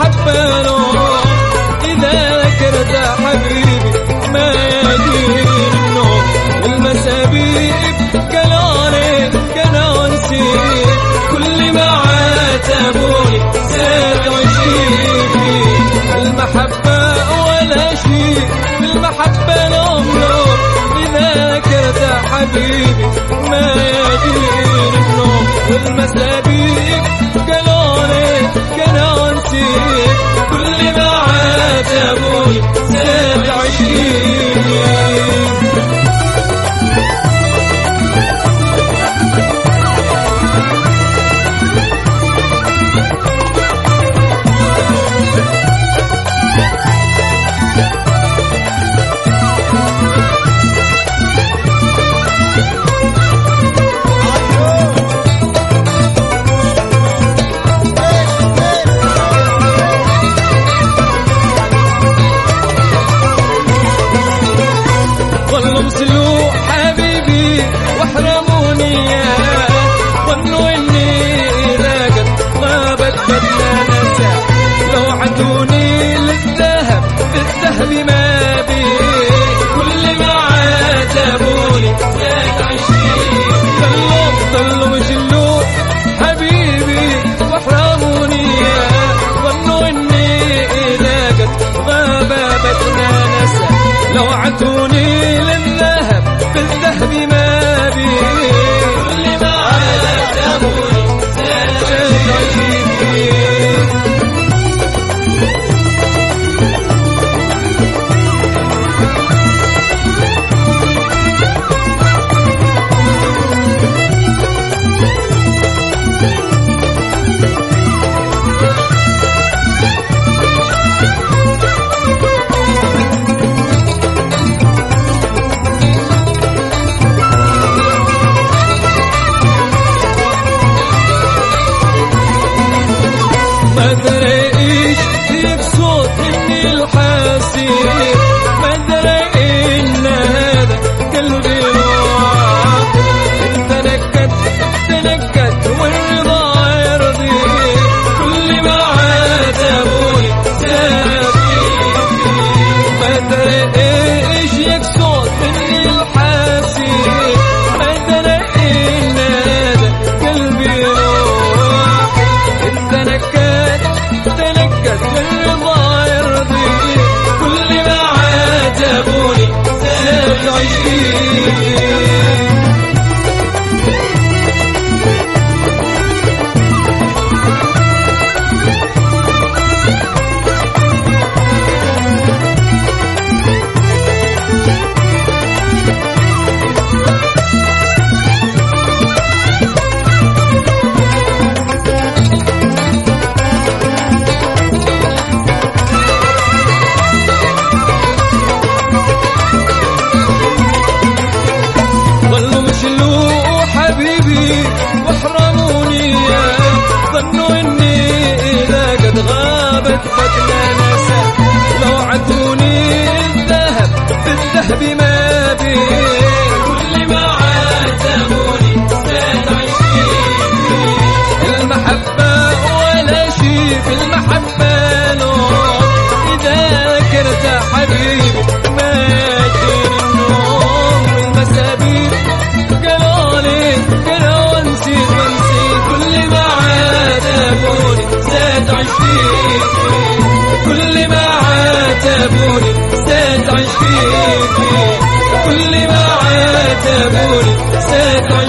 حبلو إذا ذكرت حبيبي ما يجيني النوم والمسابيب كلوني كنونسي كل ما عاتبوني ساد وشيبي. المحبة ولا شيء المحبة نوم إذا ذكرت حبيبي ما يجيني النوم والمسابيب se لو عدونا Thank you. حمله إذا كرت حبيب ما النوم من مسابيب. قالوا لي قالوا نسيت ونسيت كل ما عاد زاد عشقي. كل ما عاد زاد عشقي. كل ما عاد زاد عشقي